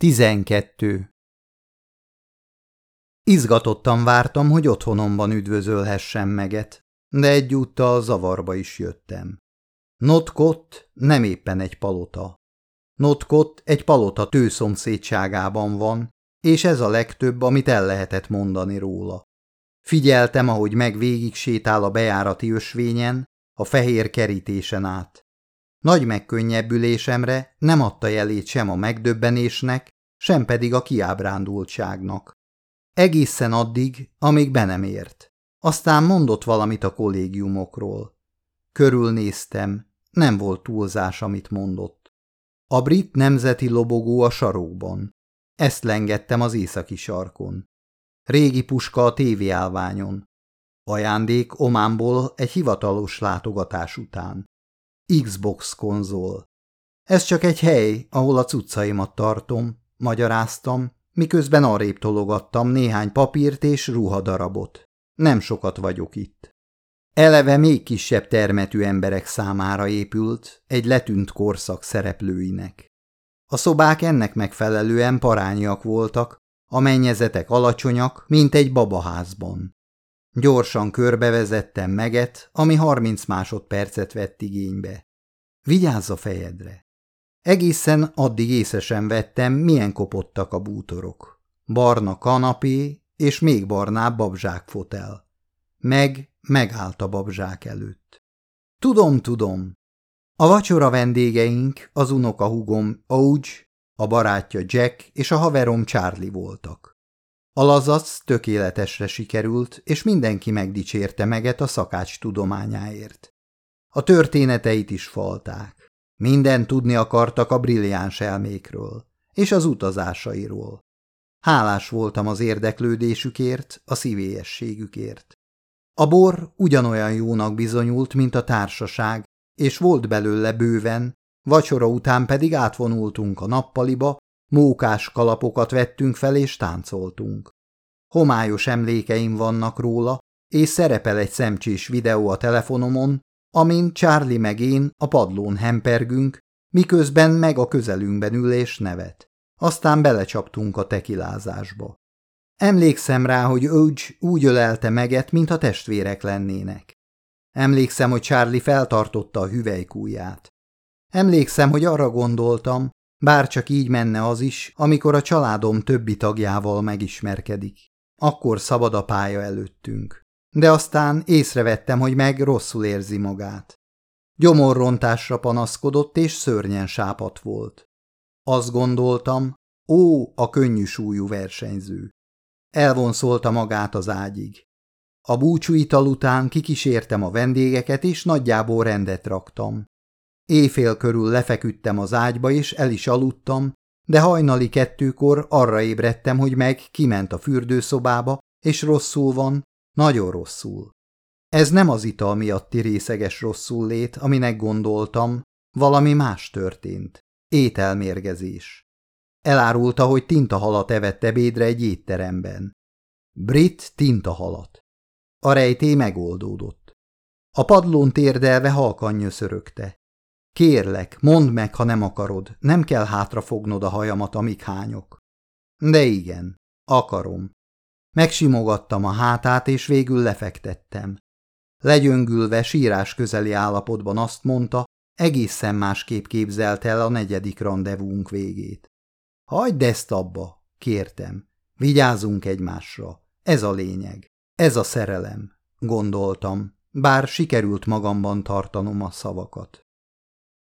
12. Izgatottan vártam, hogy otthonomban üdvözölhessem meget, de egyúttal zavarba is jöttem. Notkott nem éppen egy palota. Notkott egy palota tőszomszédságában van, és ez a legtöbb, amit el lehetett mondani róla. Figyeltem, ahogy meg végig sétál a bejárati ösvényen, a fehér kerítésen át. Nagy megkönnyebbülésemre nem adta jelét sem a megdöbbenésnek, sem pedig a kiábrándultságnak. Egészen addig, amíg be nem ért. Aztán mondott valamit a kollégiumokról. Körülnéztem, nem volt túlzás, amit mondott. A brit nemzeti lobogó a sarokban. Ezt lengettem az északi sarkon. Régi puska a tévéállványon. Ajándék Ománból egy hivatalos látogatás után. Xbox konzol. Ez csak egy hely, ahol a cuccaimat tartom, magyaráztam, miközben arrébb tologattam néhány papírt és ruhadarabot. Nem sokat vagyok itt. Eleve még kisebb termetű emberek számára épült, egy letűnt korszak szereplőinek. A szobák ennek megfelelően parányiak voltak, a mennyezetek alacsonyak, mint egy babaházban. Gyorsan körbevezettem meget, ami harminc másodpercet vett igénybe. Vigyázz a fejedre! Egészen addig észesen vettem, milyen kopottak a bútorok. Barna kanapé és még barnább babzsákfotel. Meg megállt a babzsák előtt. Tudom, tudom. A vacsora vendégeink, az unoka hugom Ouge, a barátja Jack és a haverom Charlie voltak. A lazac tökéletesre sikerült, és mindenki megdicsérte meget a szakács tudományáért. A történeteit is falták. Minden tudni akartak a brilliáns elmékről, és az utazásairól. Hálás voltam az érdeklődésükért, a szívélyességükért. A bor ugyanolyan jónak bizonyult, mint a társaság, és volt belőle bőven, vacsora után pedig átvonultunk a nappaliba, mókás kalapokat vettünk fel és táncoltunk. Homályos emlékeim vannak róla, és szerepel egy szemcsés videó a telefonomon, amin Charlie meg én a padlón hempergünk, miközben meg a közelünkben ül és nevet. Aztán belecsaptunk a tekilázásba. Emlékszem rá, hogy Ouge úgy ölelte meget, a testvérek lennének. Emlékszem, hogy Charlie feltartotta a hüvelykújját. Emlékszem, hogy arra gondoltam, bár csak így menne az is, amikor a családom többi tagjával megismerkedik. Akkor szabad a pálya előttünk de aztán észrevettem, hogy meg rosszul érzi magát. Gyomorrontásra panaszkodott, és szörnyen sápat volt. Azt gondoltam, ó, a könnyű súlyú versenyző. Elvonszolta magát az ágyig. A búcsúital után kikísértem a vendégeket, és nagyjából rendet raktam. Éjfél körül lefeküdtem az ágyba, és el is aludtam, de hajnali kettőkor arra ébredtem, hogy meg kiment a fürdőszobába, és rosszul van, nagyon rosszul. Ez nem az ital miatti részeges rosszul lét, aminek gondoltam, valami más történt. Ételmérgezés. Elárulta, hogy tintahalat evett ebédre egy étteremben. Brit tintahalat. A rejtély megoldódott. A padlón térdelve halkan nyöszörögte. Kérlek, mondd meg, ha nem akarod, nem kell hátrafognod a hajamat, amíg hányok. De igen, akarom. Megsimogattam a hátát, és végül lefektettem. Legyöngülve sírás közeli állapotban azt mondta, egészen másképp képzelt el a negyedik rendezvúnk végét. Hagyd ezt abba, kértem. Vigyázzunk egymásra. Ez a lényeg. Ez a szerelem, gondoltam, bár sikerült magamban tartanom a szavakat.